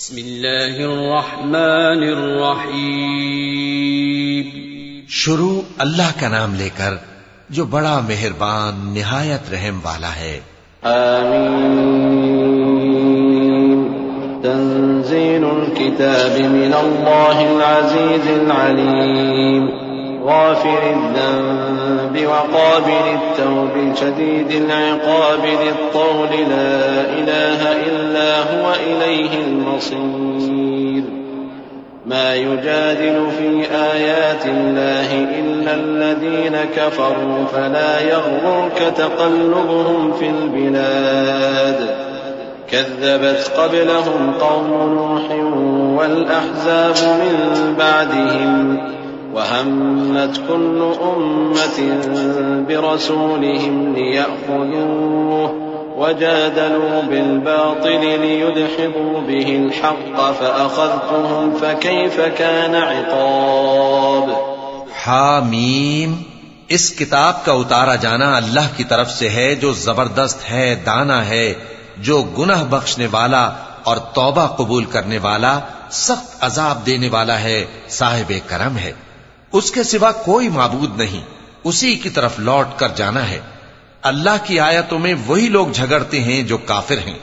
بسم الله الرحمن الرحيم شروع اللہ کا نام لے کر جو بڑا مہربان نہایت رحم والا ہے۔ آمين تنزيل الكتاب من الله العزيز العليم غافر الذنب وقابل التوب شديد العقاب ذي الطول لا إله إلا هو إليه المصير. ما يجادل في آيات الله إلا الذين كفروا فلا يغررك تقلبهم في البلاد. كذبت قبلهم قوم نوح والأحزاب من بعدهم وهمت كل أمة برسولهم ليأخذوه وجادلوا بالباطل ليدحضوا به الحق فأخذتهم فكيف كان عقاب حامیم اس کتاب کا اتارا جانا اللہ کی طرف سے ہے جو زبردست ہے، دانا ہے، جو گناہ بخشنے والا اور توبہ قبول کرنے والا، سخت عذاب دینے والا ہے، صاحب کرم ہے۔ اس کے سوا کوئی معبود نہیں۔ اسی کی طرف لوٹ کر جانا ہے۔ اللہ کی آیتوں میں وہی لوگ جھگڑتے ہیں جو کافر ہیں۔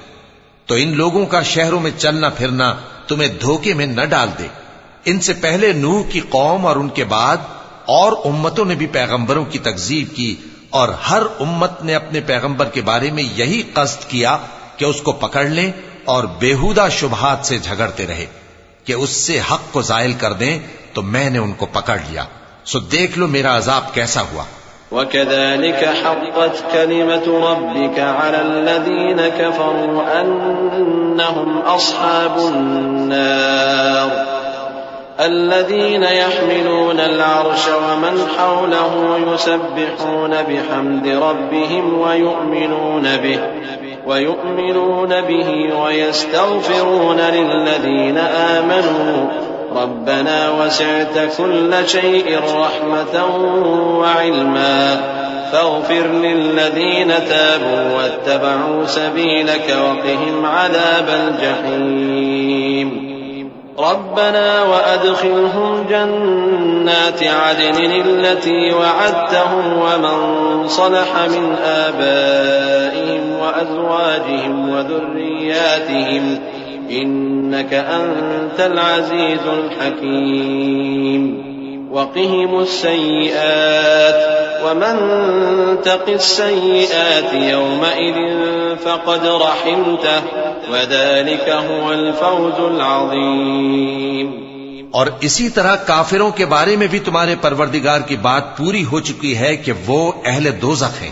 تو ان لوگوں کا شہروں میں چلنا پھرنا تمہیں دھوکے میں نہ ڈال دے۔ ان سے پہلے نوح کی قوم اور ان کے بعد اور امتوں نے بھی پیغمبروں کی تکذیب کی اور ہر امت نے اپنے پیغمبر کے بارے میں یہی قصد کیا کہ اس کو پکڑ لیں اور بےحودہ شبہات سے جھگڑتے رہے۔ کہ اس سے حق کو زائل کر دیں تو میں نے ان کو پکڑ لیا سو دیکھ لو میرا عذاب کیسا ہوا وكذلك حقت كلمة ربك على الذين كفروا أنهم أصحاب النار الذين يحملون العرش ومن حوله يسبحون بحمد ربهم ويؤمنون به ويؤمنون به ويستغفرون للذين آمنوا. ربنا وسعت كل شيء رحمة وعلما. فاغفر للذين تابوا واتبعوا سبيلك وقهم عذاب الجحيم. ربنا وأدخلهم جنات عدن التي وعدتهم ومن صلح من آبائهم وأزواجهم وذرياتهم إنك أنت العزيز الحكيم وقهم السيئات ومن تق السيئات يومئذ فقد رحمته وذلك هو الفوز العظيم اور اسی طرح کافروں کے بارے میں بھی تمہارے پروردگار کی بات پوری ہو چکی ہے کہ وہ اہل دوزخ ہیں۔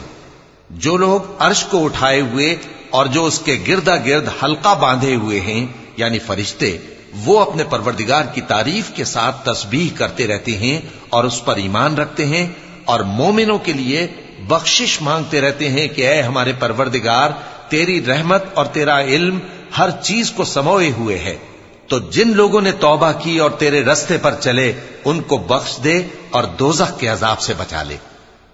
جو لوگ عرش کو اٹھائے ہوئے اور جو اس کے گردا گرد حلقہ باندھے ہوئے ہیں یعنی فرشتے، وہ اپنے پروردگار کی تعریف کے ساتھ تسبیح کرتے رہتے ہیں اور اس پر ایمان رکھتے ہیں اور مومنوں کے لیے بخشش مانگتے رہتے ہیں کہ اے ہمارے پروردگار، تیری رحمت اور تیرا علم ہر چیز کو سموئے ہوئے ہے۔ تو جن لوگوں نے توبہ کی اور تیرے رستے پر چلے، ان کو بخش دے اور دوزخ کے عذاب سے بچا لے۔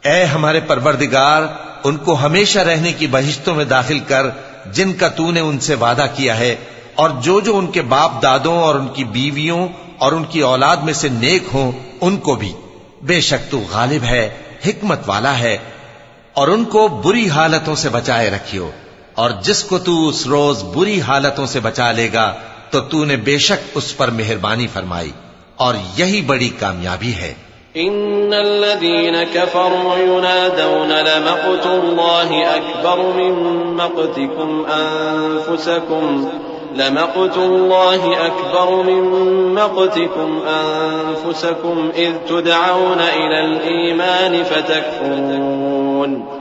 اے ہمارے پروردگار ان کو ہمیشہ رہنے کی بہشتوں میں داخل کر جن کا تو نے ان سے وعدہ کیا ہے، اور جو جو ان کے باپ دادوں اور ان کی بیویوں اور ان کی اولاد میں سے نیک ہوں، ان کو بھی۔ بے شک تو غالب ہے، حکمت والا ہے، اور ان کو بری حالتوں سے بچائے رکھیو۔ اور جس کو تو اس روز بری حالتوں سے بچا لے گا، تو تو نے بے شک اس پر مہربانی فرمائی، اور یہی بڑی کامیابی ہے۔ إن الذين كفروا ينادون لمقت الله أكبر من مقتكم أنفسكم لمقت الله أكبر من مقتكم أنفسكم إذ تدعون إلى الإيمان فتكفرون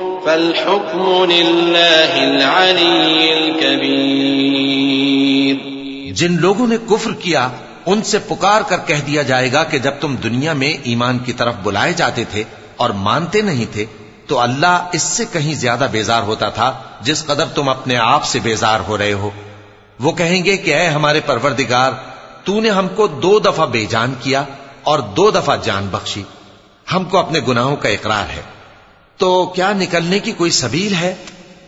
فالحكم لله العلي الكبير. جن لوگوں نے کفر کیا، ان سے پکار کر کہہ دیا جائے گا کہ جب تم دنیا میں ایمان کی طرف بلائے جاتے تھے اور مانتے نہیں تھے، تو اللہ اس سے کہیں زیادہ بیزار ہوتا تھا جس قدر تم اپنے آپ سے بیزار ہو رہے ہو۔ وہ کہیں گے کہ اے ہمارے پروردگار، تو نے ہم کو دو دفعہ بے جان کیا اور دو دفعہ جان بخشی۔ ہم کو اپنے گناہوں کا اقرار ہے۔ تو کیا نکلنے کی کوئی سبیل ہے؟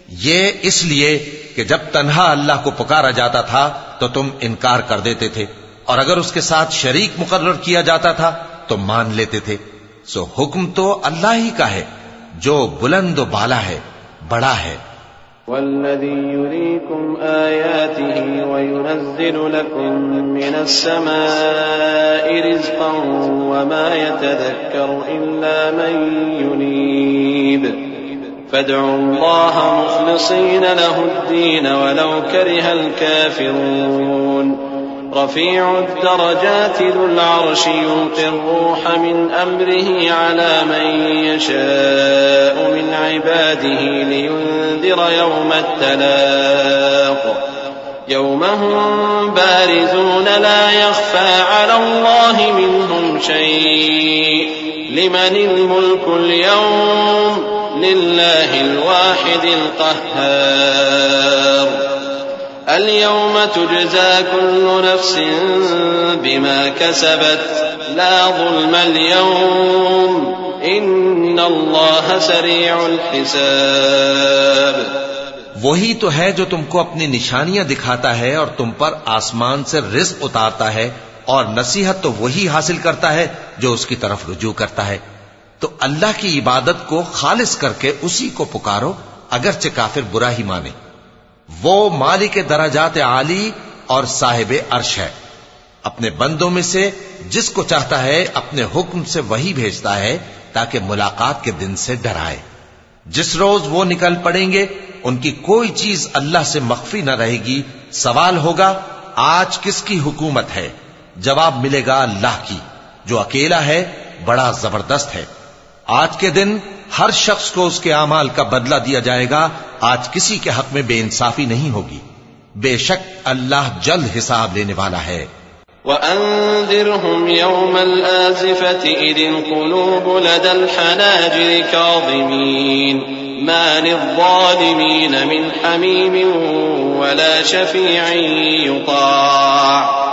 یہ اس لیے کہ جب تنہا اللہ کو پکارا جاتا تھا تو تم انکار کر دیتے تھے، اور اگر اس کے ساتھ شریک مقرر کیا جاتا تھا تو مان لیتے تھے۔ سو حکم تو اللہ ہی کا ہے، جو بلند و بالا ہے، بڑا ہے۔ والذي يريكم آياته وينزل لكم من السماء رزقا وما يتذكر إلا من ينيب فادعوا الله مخلصين له الدين ولو كره الكافرون. رفيع الدرجات ذو العرش يلقي الروح من أمره على من يشاء من عباده لينذر يوم التلاق. يوم هم بارزون لا يخفى على الله منهم شيء. لمن الملك اليوم لله الواحد القهار. اليوم تجزى كل نفس بما كسبت، لا ظلم اليوم. ان الله سريع الحساب. وہی تو ہے جو تم کو اپنی نشانیاں دکھاتا ہے اور تم پر آسمان سے رزق اتارتا ہے اور نصیحت تو وہی حاصل کرتا ہے جو اس کی طرف رجوع کرتا ہے۔ تو اللہ کی عبادت کو خالص کر کے اسی کو پکارو، اگرچہ کافر برا ہی مانے۔ وہ مالک درجات عالی اور صاحب عرش ہے۔ اپنے بندوں میں سے جس کو چاہتا ہے اپنے حکم سے وہی بھیجتا ہے تاکہ ملاقات کے دن سے ڈرائے جس روز وہ نکل پڑیں گے، ان کی کوئی چیز اللہ سے مخفی نہ رہے گی۔ سوال ہوگا، آج کس کی حکومت ہے؟ جواب ملے گا اللہ کی، جو اکیلا ہے، بڑا زبردست ہے۔ آج کے دن ہر شخص کو اس کے اعمال کا بدلہ دیا جائے گا، آج کسی کے حق میں بے انصافی نہیں ہوگی۔ بے شک اللہ جلد حساب لینے والا ہے۔ وأنذرهم يوم الآزفة إذ القلوب لدى الحناجر كاظمين ما للظالمين من حميم ولا شفيع يطاع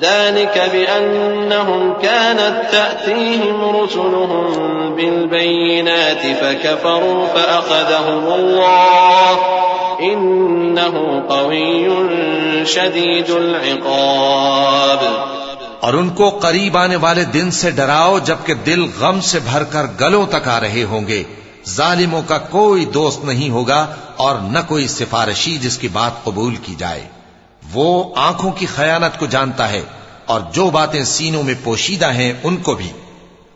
ذلك بأنهم كانت تأتيهم رسلهم بالبينات فكفروا فأخذهم الله شدید العقاب. اور ان کو قریب آنے والے دن سے ڈراؤ جبکہ دل غم سے بھر کر گلوں تک آ رہے ہوں گے۔ ظالموں کا کوئی دوست نہیں ہوگا اور نہ کوئی سفارشی جس کی بات قبول کی جائے۔ وہ آنکھوں کی خیانت کو جانتا ہے۔ اور جو باتیں سینوں میں پوشیدہ ہیں ان کو بھی۔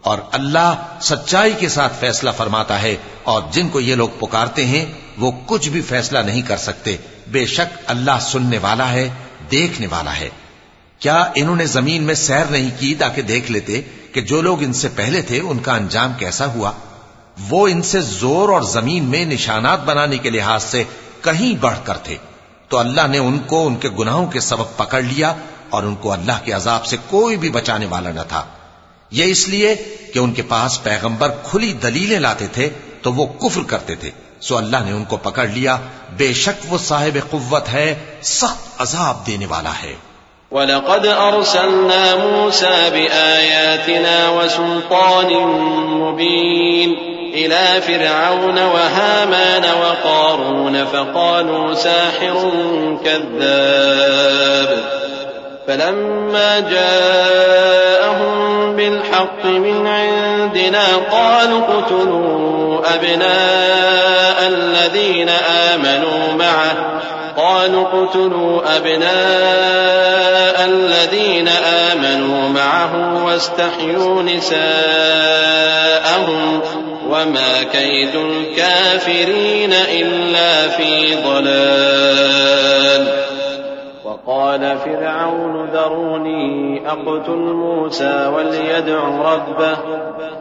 اور اللہ سچائی کے ساتھ فیصلہ فرماتا ہے اور جن کو یہ لوگ پکارتے ہیں، وہ کچھ بھی فیصلہ نہیں کر سکتے۔ بے شک اللہ سننے والا ہے، دیکھنے والا ہے۔ کیا انہوں نے زمین میں سیر نہیں کی تاکہ دیکھ لیتے کہ جو لوگ ان سے پہلے تھے، ان کا انجام کیسا ہوا؟ وہ ان سے زور اور زمین میں نشانات بنانے کے لحاظ سے کہیں بڑھ کر تھے۔ تو اللہ نے ان کو، ان کے گناہوں کے سبب پکڑ لیا اور ان کو اللہ کے عذاب سے کوئی بھی بچانے والا نہ تھا۔ یہ اس لیے کہ ان کے پاس پیغمبر کھلی دلیلیں لاتے تھے تو وہ کفر کرتے تھے۔ سو اللہ نے ان کو پکڑ لیا۔ بے شک وہ صاحب قوت ہے، سخت عذاب دینے والا ہے۔ وَلَقَدْ أَرْسَلْنَا مُوسَى بِآيَاتِنَا وَسُلْطَانٍ مُبِينٍ إلى فرعون وهامان وقارون فقالوا ساحر كذاب فلما جاءهم بالحق من عندنا قالوا اقتلوا أبناء الذين آمنوا معه. قالوا اقتلوا أبناء الذين آمنوا معه واستحيوا نساءهم وما كيد الكافرين إلا في ضلال. وقال فرعون ذروني أقتل موسى وليدع ربه.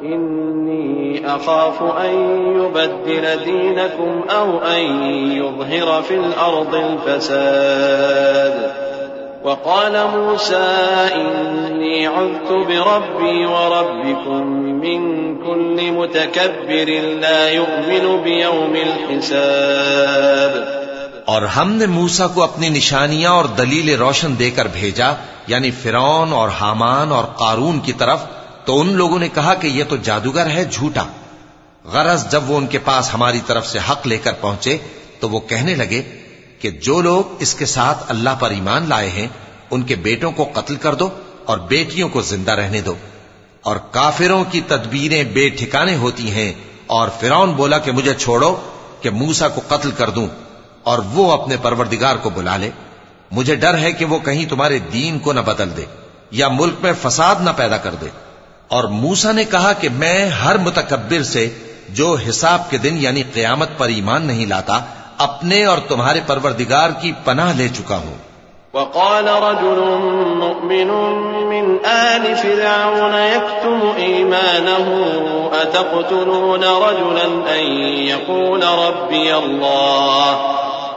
إني أخاف أن يبدل دينكم أو أن يظهر في الأرض الفساد. وقال موسى إني عذت بربي وربكم من كل متكبر لا يؤمن بيوم الحساب. اور ہم نے موسا کو اپنی نشانیاں اور دلیل روشن دے کر بھیجا یعنی فرون اور حامان اور قارون کی طرف، تو ان لوگوں نے کہا کہ یہ تو جادوگر ہے، جھوٹا۔ غرض جب وہ ان کے پاس ہماری طرف سے حق لے کر پہنچے، تو وہ کہنے لگے کہ جو لوگ اس کے ساتھ اللہ پر ایمان لائے ہیں، ان کے بیٹوں کو قتل کر دو اور بیٹیوں کو زندہ رہنے دو۔ اور کافروں کی تدبیریں بے ٹھکانے ہوتی ہیں، اور فرون بولا کہ مجھے چھوڑو، کہ موسا کو قتل کر دوں۔ اور وہ اپنے پروردگار کو بلا لے۔ مجھے ڈر ہے کہ وہ کہیں تمہارے دین کو نہ بدل دے یا ملک میں فساد نہ پیدا کر دے۔ اور موسا نے کہا کہ میں ہر متکبر سے جو حساب کے دن یعنی قیامت پر ایمان نہیں لاتا، اپنے اور تمہارے پروردگار کی پناہ لے چکا ہوں۔ وقال رجل مؤمن من آل فرعون يكتم إيمانه، أتقتلون رجلا أن يقول ربي الله؟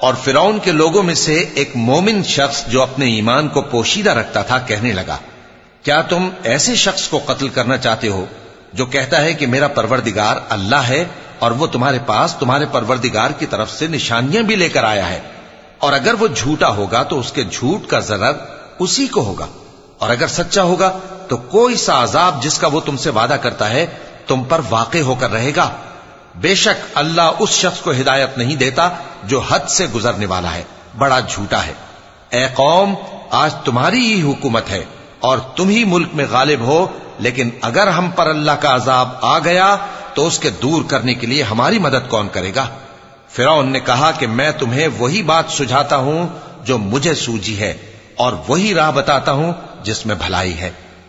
اور فرعون کے لوگوں میں سے ایک مومن شخص جو اپنے ایمان کو پوشیدہ رکھتا تھا کہنے لگا، کیا تم ایسے شخص کو قتل کرنا چاہتے ہو جو کہتا ہے کہ میرا پروردگار اللہ ہے اور وہ تمہارے پاس تمہارے پروردگار کی طرف سے نشانیاں بھی لے کر آیا ہے؟ اور اگر وہ جھوٹا ہوگا تو اس کے جھوٹ کا ضرر اسی کو ہوگا، اور اگر سچا ہوگا تو کوئی سا عذاب جس کا وہ تم سے وعدہ کرتا ہے تم پر واقع ہو کر رہے گا۔ بے شک اللہ اس شخص کو ہدایت نہیں دیتا جو حد سے گزرنے والا ہے، بڑا جھوٹا ہے۔ اے قوم، آج تمہاری ہی حکومت ہے اور تم ہی ملک میں غالب ہو، لیکن اگر ہم پر اللہ کا عذاب آ گیا تو اس کے دور کرنے کے لیے ہماری مدد کون کرے گا؟ فرعون نے کہا کہ میں تمہیں وہی بات سجھاتا ہوں جو مجھے سوجی ہے اور وہی راہ بتاتا ہوں جس میں بھلائی ہے۔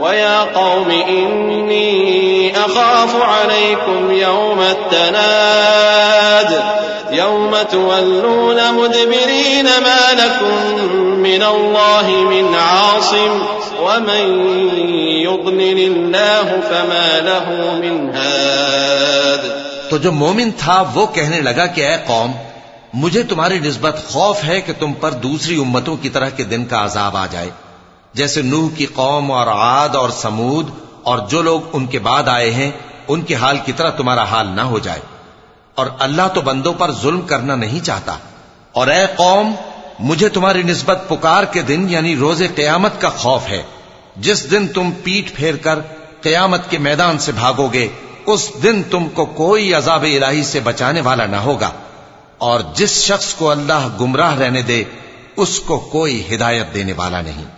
ويا قوم إني أخاف عليكم يوم التناد يوم تولون مدبرين ما لكم من الله من عاصم ومن يضلل الله فما له من هاد تو جو مومن تھا وہ کہنے لگا کہ اے قوم، مجھے تمہاری نسبت خوف ہے کہ تم پر دوسری امتوں کی طرح کے دن کا عذاب آ جائے۔ جیسے نوح کی قوم اور عاد اور سمود اور جو لوگ ان کے بعد آئے ہیں، ان کے حال کی طرح تمہارا حال نہ ہو جائے۔ اور اللہ تو بندوں پر ظلم کرنا نہیں چاہتا۔ اور اے قوم، مجھے تمہاری نسبت پکار کے دن یعنی روز قیامت کا خوف ہے۔ جس دن تم پیٹ پھیر کر قیامت کے میدان سے بھاگو گے، اس دن تم کو کوئی عذاب الہی سے بچانے والا نہ ہوگا۔ اور جس شخص کو اللہ گمراہ رہنے دے، اس کو کوئی ہدایت دینے والا نہیں۔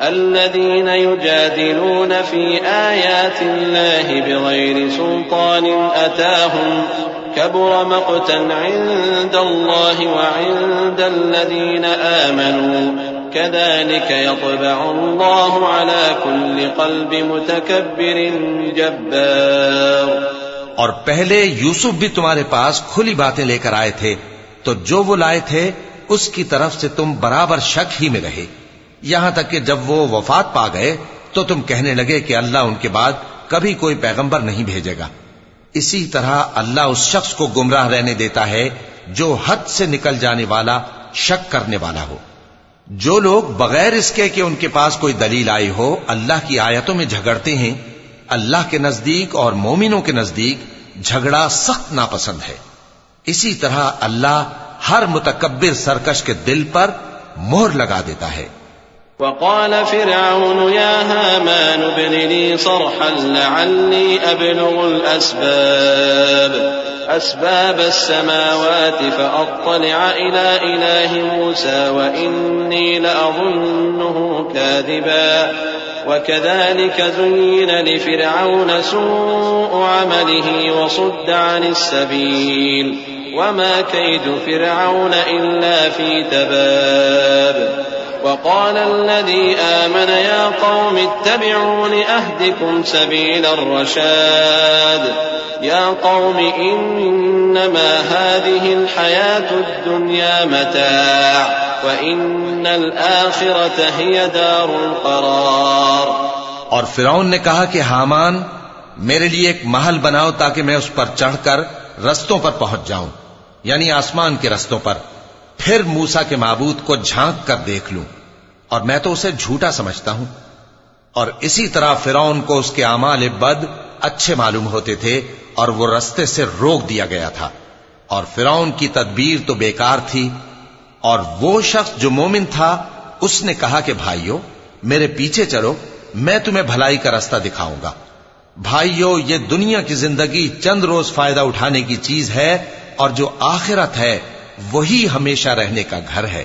الذين يجادلون في آيات الله بغير سلطان أتاهم كبر مقتا عند الله وعند الذين آمنوا كذلك يطبع الله على كل قلب متكبر جبار اور پہلے یوسف بھی تمہارے پاس کھلی باتیں لے کر آئے تھے تو جو وہ لائے تھے اس کی طرف سے تم برابر شک ہی میں رہے۔ یہاں تک کہ جب وہ وفات پا گئے تو تم کہنے لگے کہ اللہ ان کے بعد کبھی کوئی پیغمبر نہیں بھیجے گا۔ اسی طرح اللہ اس شخص کو گمراہ رہنے دیتا ہے جو حد سے نکل جانے والا، شک کرنے والا ہو۔ جو لوگ بغیر اس کے کہ ان کے پاس کوئی دلیل آئی ہو، اللہ کی آیتوں میں جھگڑتے ہیں۔ اللہ کے نزدیک اور مومنوں کے نزدیک جھگڑا سخت ناپسند ہے۔ اسی طرح اللہ ہر متکبر سرکش کے دل پر مہر لگا دیتا ہے۔ وقال فرعون يا هامان ابن لي صرحا لعلي أبلغ الأسباب. أسباب السماوات فأطلع إلى إله موسى وإني لأظنه كاذبا. وكذلك زين لفرعون سوء عمله وصد عن السبيل. وما كيد فرعون إلا في تباب. وقال الذي آمن يا قوم اتبعون أهدكم سبيل الرشاد. يا قوم، إنما هذه الحياة الدنيا متاع، وإن الآخرة هي دار القرار. اور فرعون نے کہا کہ حامان، میرے لیے ایک محل بناؤ تاکہ میں اس پر چڑھ کر رستوں پر پہنچ جاؤں یعنی آسمان کے رستوں پر، پھر موسا کے معبود کو جھانک کر دیکھ لوں۔ اور میں تو اسے جھوٹا سمجھتا ہوں۔ اور اسی طرح فرون کو اس کے اعمال بد اچھے معلوم ہوتے تھے اور وہ رستے سے روک دیا گیا تھا۔ اور فرون کی تدبیر تو بیکار تھی۔ اور وہ شخص جو مومن تھا، اس نے کہا کہ بھائیو، میرے پیچھے چلو، میں تمہیں بھلائی کا رستہ دکھاؤں گا۔ بھائیو، یہ دنیا کی زندگی چند روز فائدہ اٹھانے کی چیز ہے اور جو آخرت ہے، وہی ہمیشہ رہنے کا گھر ہے۔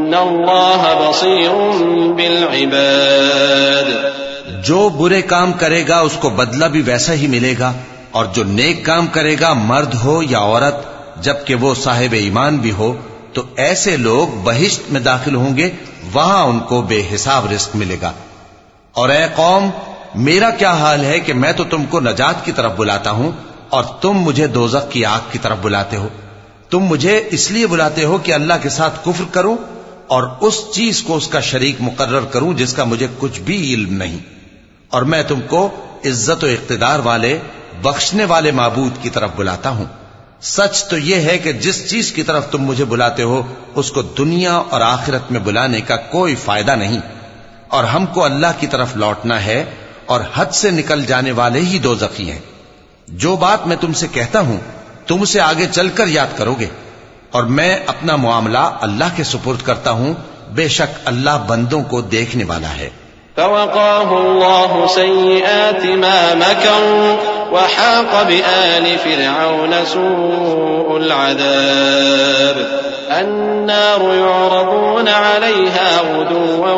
الله بصير بالعباد جو برے کام کرے گا، اس کو بدلہ بھی ویسا ہی ملے گا۔ اور جو نیک کام کرے گا، مرد ہو یا عورت، جبکہ وہ صاحب ایمان بھی ہو، تو ایسے لوگ بہشت میں داخل ہوں گے، وہاں ان کو بے حساب رزق ملے گا۔ اور اے قوم، میرا کیا حال ہے کہ میں تو تم کو نجات کی طرف بلاتا ہوں، اور تم مجھے دوزخ کی آگ کی طرف بلاتے ہو۔ تم مجھے اس لیے بلاتے ہو کہ اللہ کے ساتھ کفر کروں اور اس چیز کو اس کا شریک مقرر کروں جس کا مجھے کچھ بھی علم نہیں۔ اور میں تم کو عزت و اقتدار والے، بخشنے والے معبود کی طرف بلاتا ہوں۔ سچ تو یہ ہے کہ جس چیز کی طرف تم مجھے بلاتے ہو، اس کو دنیا اور آخرت میں بلانے کا کوئی فائدہ نہیں۔ اور ہم کو اللہ کی طرف لوٹنا ہے اور حد سے نکل جانے والے ہی دو زخی ہیں۔ جو بات میں تم سے کہتا ہوں، تم اسے آگے چل کر یاد کرو گے۔ اور میں اپنا معاملہ اللہ کے سپرد کرتا ہوں، بے شک اللہ بندوں کو دیکھنے والا ہے۔ فوقاه الله سيئات ما مكروا وحاق بآل فرعون سوء العذاب۔ النار يعرضون عليها غدوا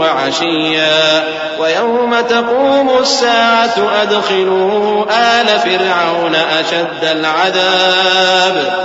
وعشيا۔ ويوم تقوم الساعة أدخلوا آل فرعون أشد العذاب۔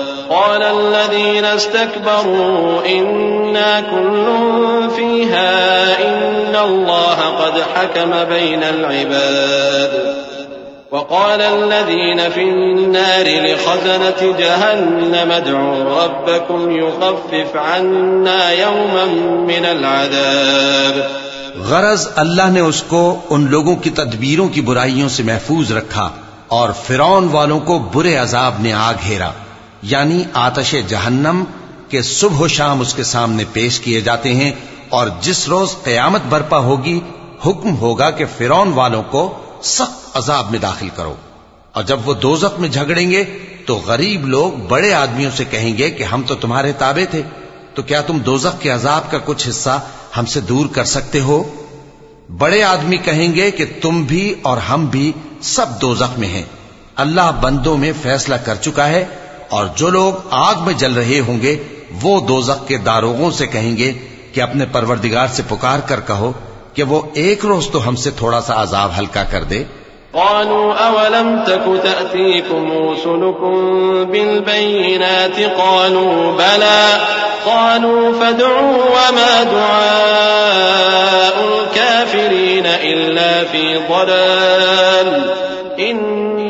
قال الذين استكبروا إنا كل فيها إن الله قد حكم بين العباد. وقال الذين في النار لخزنة جهنم ادعوا ربكم يخفف عنا يوما من العذاب. غرض اللہ نے اس کو ان لوگوں کی تدبیروں کی برائیوں سے محفوظ رکھا اور فرعون والوں کو برے عذاب نے آ گھیرا۔ یعنی آتش جہنم کے صبح و شام اس کے سامنے پیش کیے جاتے ہیں اور جس روز قیامت برپا ہوگی، حکم ہوگا کہ فرون والوں کو سخت عذاب میں داخل کرو۔ اور جب وہ دوزخ میں جھگڑیں گے، تو غریب لوگ بڑے آدمیوں سے کہیں گے کہ ہم تو تمہارے تابع تھے۔ تو کیا تم دوزخ کے عذاب کا کچھ حصہ ہم سے دور کر سکتے ہو؟ بڑے آدمی کہیں گے کہ تم بھی اور ہم بھی سب دوزخ میں ہیں۔ اللہ بندوں میں فیصلہ کر چکا ہے اور جو لوگ آگ میں جل رہے ہوں گے، وہ دوزخ کے داروغوں سے کہیں گے کہ اپنے پروردگار سے پکار کر کہو کہ وہ ایک روز تو ہم سے تھوڑا سا عذاب ہلکا کر دے۔ قالوا أولم تك تأتيكم رسلكم بالبينات؟ قالوا بلى۔ قالوا فادعوا وما دعاء الكافرين إلا في ضلال۔ إن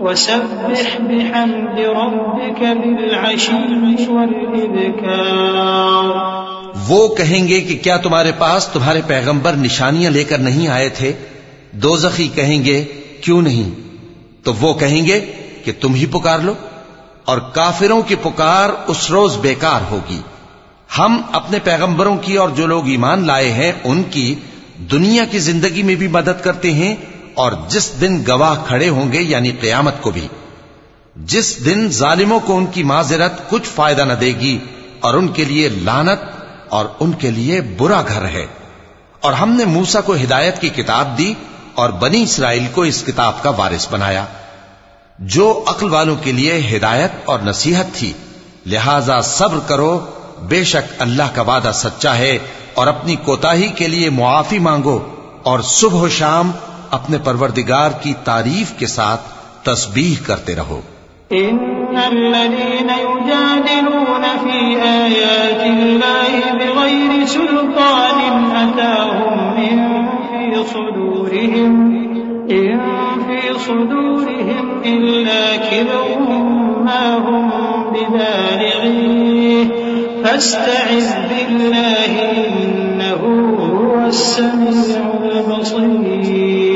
وسبح بحمد ربك بالعشي والإبكار. وہ کہیں گے کہ کیا تمہارے پاس تمہارے پیغمبر نشانیاں لے کر نہیں آئے تھے؟ دو زخی کہیں گے، کیوں نہیں؟ تو وہ کہیں گے کہ تم ہی پکار لو اور کافروں کی پکار اس روز بیکار ہوگی۔ ہم اپنے پیغمبروں کی اور جو لوگ ایمان لائے ہیں، ان کی دنیا کی زندگی میں بھی مدد کرتے ہیں اور جس دن گواہ کھڑے ہوں گے یعنی قیامت کو بھی، جس دن ظالموں کو ان کی معذرت کچھ فائدہ نہ دے گی، اور ان کے لیے لانت اور ان کے لیے برا گھر ہے۔ اور ہم نے موسا کو ہدایت کی کتاب دی اور بنی اسرائیل کو اس کتاب کا وارث بنایا۔ جو عقل والوں کے لیے ہدایت اور نصیحت تھی، لہذا صبر کرو، بے شک اللہ کا وعدہ سچا ہے اور اپنی کوتاہی کے لیے معافی مانگو اور صبح و شام اپنے پروردگار کی تعریف کے ساتھ تسبیح کرتے رہو۔ إن الذين يجادلون في آيات الله بغير سلطان أتاهم إن في صدورهم إن في صدورهم إلا كبر ما هم ببالغيه فاستعذ بالله إنه هو السميع البصير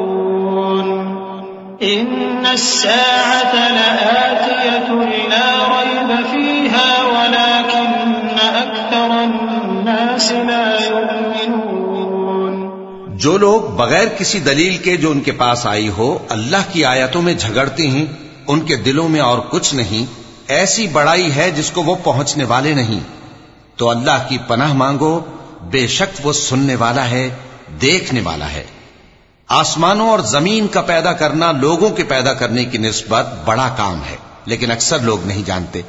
إن الساعة لآتية لا ريب فيها، ولكن أكثر الناس لا يؤمنون. جو لوگ بغیر کسی دلیل کے جو ان کے پاس آئی ہو، اللہ کی آیتوں میں جھگڑتے ہیں ان کے دلوں میں اور کچھ نہیں، ایسی بڑائی ہے جس کو وہ پہنچنے والے نہیں۔ تو اللہ کی پناہ مانگو، بے شک وہ سننے والا ہے، دیکھنے والا ہے۔ آسمانوں اور زمین کا پیدا کرنا لوگوں کے پیدا کرنے کی نسبت بڑا کام ہے، لیکن اکثر لوگ نہیں جانتے۔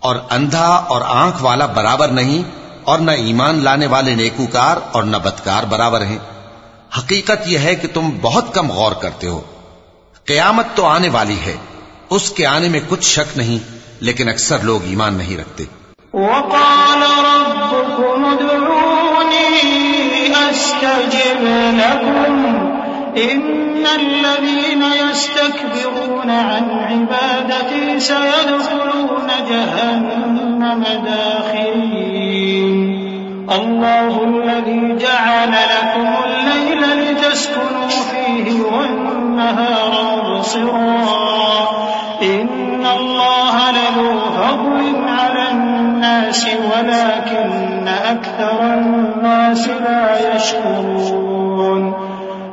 اور اندھا اور آنکھ والا برابر نہیں، اور نہ ایمان لانے والے نیکوکار اور نہ بدکار برابر ہیں۔ حقیقت یہ ہے کہ تم بہت کم غور کرتے ہو۔ قیامت تو آنے والی ہے، اس کے آنے میں کچھ شک نہیں، لیکن اکثر لوگ ایمان نہیں رکھتے۔ وقال ربكم ادعوني أستجب لكم إن الذين يستكبرون عن عبادتي سيدخلون جهنم داخلين الله الذي جعل لكم الليل لتسكنوا فيه والنهار مبصرا. إن الله لذو فضل على الناس ولكن أكثر الناس لا يشكرون.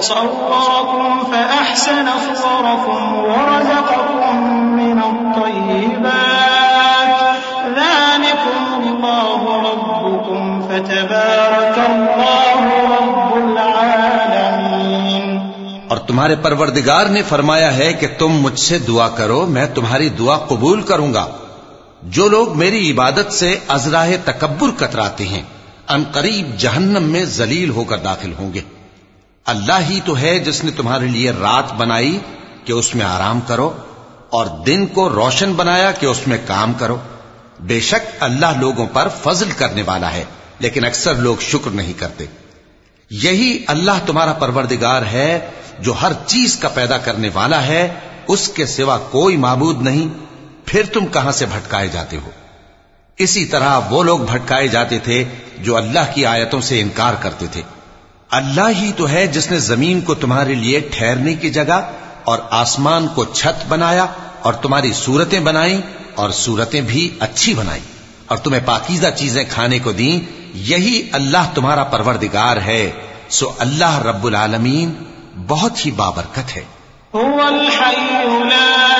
وصوركم فأحسن صوركم ورزقكم من الطيبات. ذلكم الله ربكم فتبارك الله رب العالمين. اور تمہارے پروردگار نے فرمایا ہے کہ تم مجھ سے دعا کرو، میں تمہاری دعا قبول کروں گا۔ جو لوگ میری عبادت سے ازراہ تکبر کتراتے ہیں، ان قریب جہنم میں ذلیل ہو کر داخل ہوں گے۔ اللہ ہی تو ہے جس نے تمہارے لیے رات بنائی کہ اس میں آرام کرو اور دن کو روشن بنایا کہ اس میں کام کرو۔ بے شک اللہ لوگوں پر فضل کرنے والا ہے، لیکن اکثر لوگ شکر نہیں کرتے۔ یہی اللہ تمہارا پروردگار ہے جو ہر چیز کا پیدا کرنے والا ہے، اس کے سوا کوئی معبود نہیں، پھر تم کہاں سے بھٹکائے جاتے ہو؟ اسی طرح وہ لوگ بھٹکائے جاتے تھے جو اللہ کی آیتوں سے انکار کرتے تھے۔ اللہ ہی تو ہے جس نے زمین کو تمہارے لیے ٹھہرنے کی جگہ اور آسمان کو چھت بنایا اور تمہاری صورتیں بنائی اور صورتیں بھی اچھی بنائی اور تمہیں پاکیزہ چیزیں کھانے کو دیں، یہی اللہ تمہارا پروردگار ہے۔ سو اللہ رب العالمین بہت ہی بابرکت ہے۔ هو الحي لا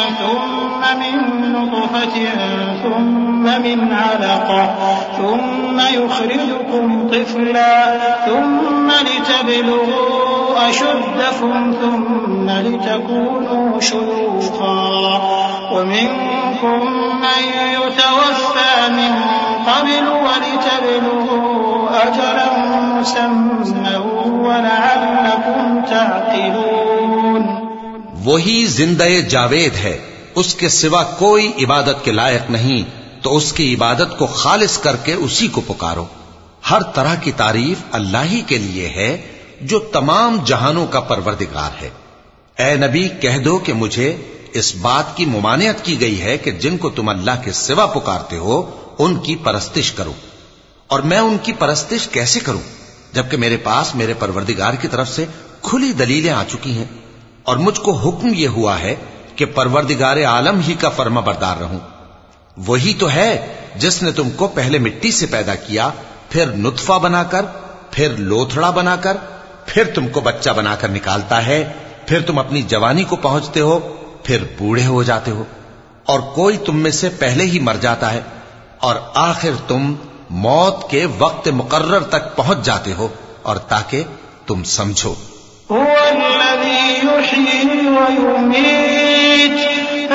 من نطفة ثم من علقة ثم يخرجكم طفلا ثم لتبلغوا أشدكم ثم لتكونوا شيوخا ومنكم من يتوفى من قبل ولتبلغوا أجلا مسمى ولعلكم تعقلون وہی زندہ جاوید ہے اس کے سوا کوئی عبادت کے لائق نہیں، تو اس کی عبادت کو خالص کر کے اسی کو پکارو۔ ہر طرح کی تعریف اللہ ہی کے لیے ہے، جو تمام جہانوں کا پروردگار ہے۔ اے نبی، کہہ دو کہ مجھے اس بات کی ممانعت کی گئی ہے کہ جن کو تم اللہ کے سوا پکارتے ہو، ان کی پرستش کرو۔ اور میں ان کی پرستش کیسے کروں؟ جبکہ میرے پاس میرے پروردگار کی طرف سے کھلی دلیلیں آ چکی ہیں، اور مجھ کو حکم یہ ہوا ہے کہ پروردگار عالم ہی کا فرما بردار رہوں۔ وہی تو ہے جس نے تم کو پہلے مٹی سے پیدا کیا، پھر نطفہ بنا کر پھر لوتھڑا بنا کر پھر تم کو بچہ بنا کر نکالتا ہے، پھر تم اپنی جوانی کو پہنچتے ہو، پھر بوڑھے ہو جاتے ہو۔ اور کوئی تم میں سے پہلے ہی مر جاتا ہے، اور آخر تم موت کے وقت مقرر تک پہنچ جاتے ہو، اور تاکہ تم سمجھو۔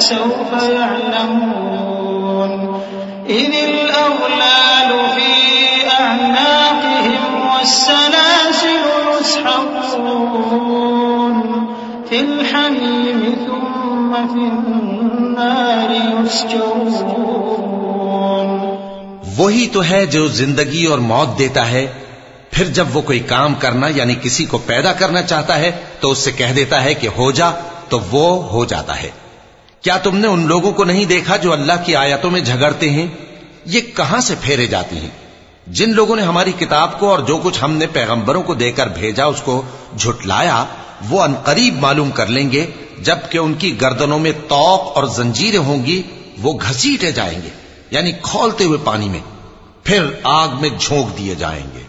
فسوف يعلمون. إذ الأغلال في أعناقهم والسلاسل يسحقون. في الحميم ثم في النار يسجرون. وہی تو ہے جو زندگی اور موت دیتا ہے، پھر جب وہ کوئی کام کرنا یعنی کسی کو پیدا کرنا چاہتا ہے، تو اس سے کہہ دیتا ہے کہ ہو جا، تو وہ ہو جاتا ہے۔ کیا تم نے ان لوگوں کو نہیں دیکھا جو اللہ کی آیتوں میں جھگڑتے ہیں؟ یہ کہاں سے پھیرے جاتی ہیں؟ جن لوگوں نے ہماری کتاب کو اور جو کچھ ہم نے پیغمبروں کو دے کر بھیجا، اس کو جھٹلایا، وہ انقریب معلوم کر لیں گے، جبکہ ان کی گردنوں میں توق اور زنجیریں ہوں گی، وہ گھسیٹے جائیں گے یعنی کھولتے ہوئے پانی میں، پھر آگ میں جھونک دیے جائیں گے۔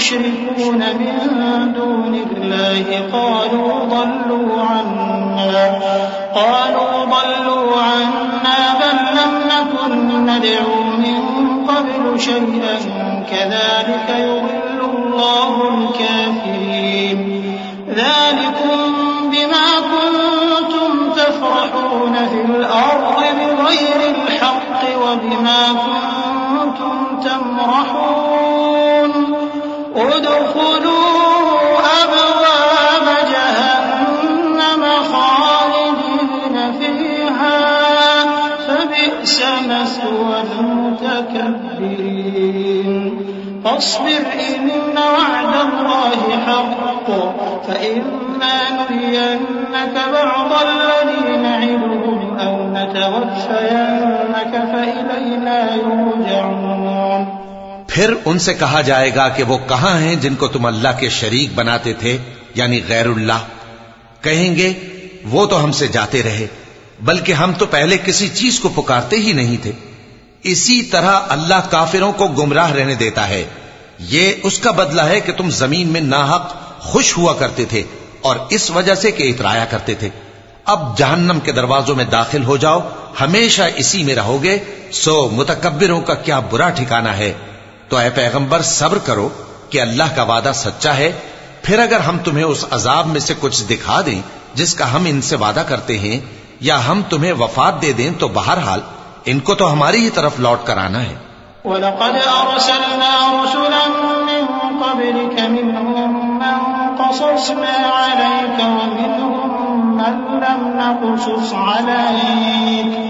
تشركون من دون الله قالوا ضلوا عنا. قالوا ضلوا عنا بل لم نكن ندعو من قبل شيئا. كذلك يضل الله الكافرين. ذلكم بما كنتم تفرحون في الأرض بغير الحق وبما كنتم تمرحون. ادخلوا أبواب جهنم خالدين فيها فبئس مثوى المتكبرين فاصبر إن وعد الله حق. فإما نرينك بعض الذي نعدهم أو نتوفينك فإلينا يرجعون. پھر ان سے کہا جائے گا کہ وہ کہاں ہیں جن کو تم اللہ کے شریک بناتے تھے یعنی غیر اللہ؟ کہیں گے، وہ تو ہم سے جاتے رہے، بلکہ ہم تو پہلے کسی چیز کو پکارتے ہی نہیں تھے۔ اسی طرح اللہ کافروں کو گمراہ رہنے دیتا ہے۔ یہ اس کا بدلہ ہے کہ تم زمین میں ناحق خوش ہوا کرتے تھے اور اس وجہ سے کہ اترایا کرتے تھے۔ اب جہنم کے دروازوں میں داخل ہو جاؤ، ہمیشہ اسی میں رہو گے۔ سو متکبروں کا کیا برا ٹھکانہ ہے۔ تو اے پیغمبر، صبر کرو کہ اللہ کا وعدہ سچا ہے۔ پھر اگر ہم تمہیں اس عذاب میں سے کچھ دکھا دیں جس کا ہم ان سے وعدہ کرتے ہیں، یا ہم تمہیں وفات دے دیں، تو بہرحال ان کو تو ہماری ہی طرف لوٹ کر آنا ہے۔ ولقد أرسلنا رسلا من قبلك منهم من قصصنا عليك ومنهم من لم نقصص عليك۔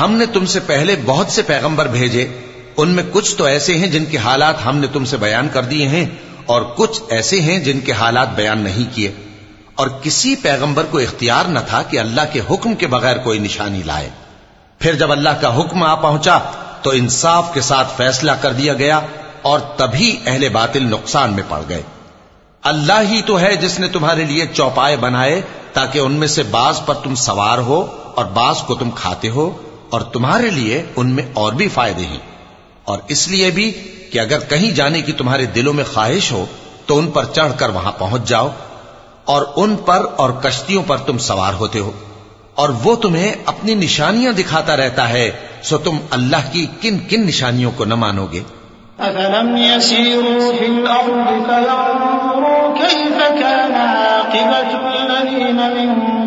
ہم نے تم سے پہلے بہت سے پیغمبر بھیجے، ان میں کچھ تو ایسے ہیں جن کے حالات ہم نے تم سے بیان کر دیے ہیں، اور کچھ ایسے ہیں جن کے حالات بیان نہیں کیے۔ اور کسی پیغمبر کو اختیار نہ تھا کہ اللہ کے حکم کے بغیر کوئی نشانی لائے۔ پھر جب اللہ کا حکم آ پہنچا، تو انصاف کے ساتھ فیصلہ کر دیا گیا، اور تبھی اہل باطل نقصان میں پڑ گئے۔ اللہ ہی تو ہے جس نے تمہارے لیے چوپائے بنائے، تاکہ ان میں سے بعض پر تم سوار ہو اور بعض کو تم کھاتے ہو۔ اور تمہارے لیے ان میں اور بھی فائدے ہیں۔ اور اس لیے بھی کہ اگر کہیں جانے کی تمہارے دلوں میں خواہش ہو، تو ان پر چڑھ کر وہاں پہنچ جاؤ۔ اور ان پر اور کشتیوں پر تم سوار ہوتے ہو۔ اور وہ تمہیں اپنی نشانیاں دکھاتا رہتا ہے، سو تم اللہ کی کن کن نشانیوں کو نہ مانو گے۔ أفلم يسيروا في الأرض فينظروا كيف كان عاقبة الذين من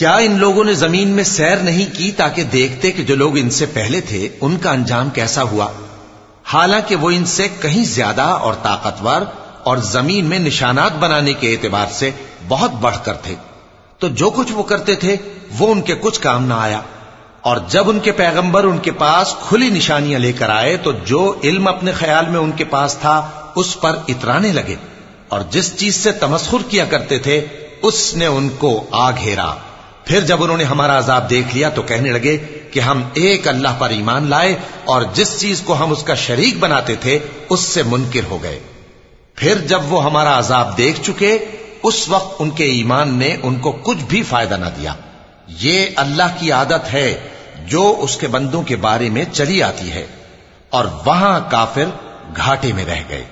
کیا ان لوگوں نے زمین میں سیر نہیں کی تاکہ دیکھتے کہ جو لوگ ان سے پہلے تھے، ان کا انجام کیسا ہوا؟ حالانکہ وہ ان سے کہیں زیادہ اور طاقتور اور زمین میں نشانات بنانے کے اعتبار سے بہت بڑھ کر تھے۔ تو جو کچھ وہ کرتے تھے، وہ ان کے کچھ کام نہ آیا۔ اور جب ان کے پیغمبر ان کے پاس کھلی نشانیاں لے کر آئے، تو جو علم اپنے خیال میں ان کے پاس تھا، اس پر اترانے لگے۔ اور جس چیز سے تمسخر کیا کرتے تھے، اس نے ان کو آ گھیرا۔ پھر جب انہوں نے ہمارا عذاب دیکھ لیا تو کہنے لگے کہ ہم ایک اللہ پر ایمان لائے اور جس چیز کو ہم اس کا شریک بناتے تھے اس سے منکر ہو گئے۔ پھر جب وہ ہمارا عذاب دیکھ چکے، اس وقت ان کے ایمان نے ان کو کچھ بھی فائدہ نہ دیا۔ یہ اللہ کی عادت ہے جو اس کے بندوں کے بارے میں چلی آتی ہے اور وہاں کافر گھاٹے میں رہ گئے۔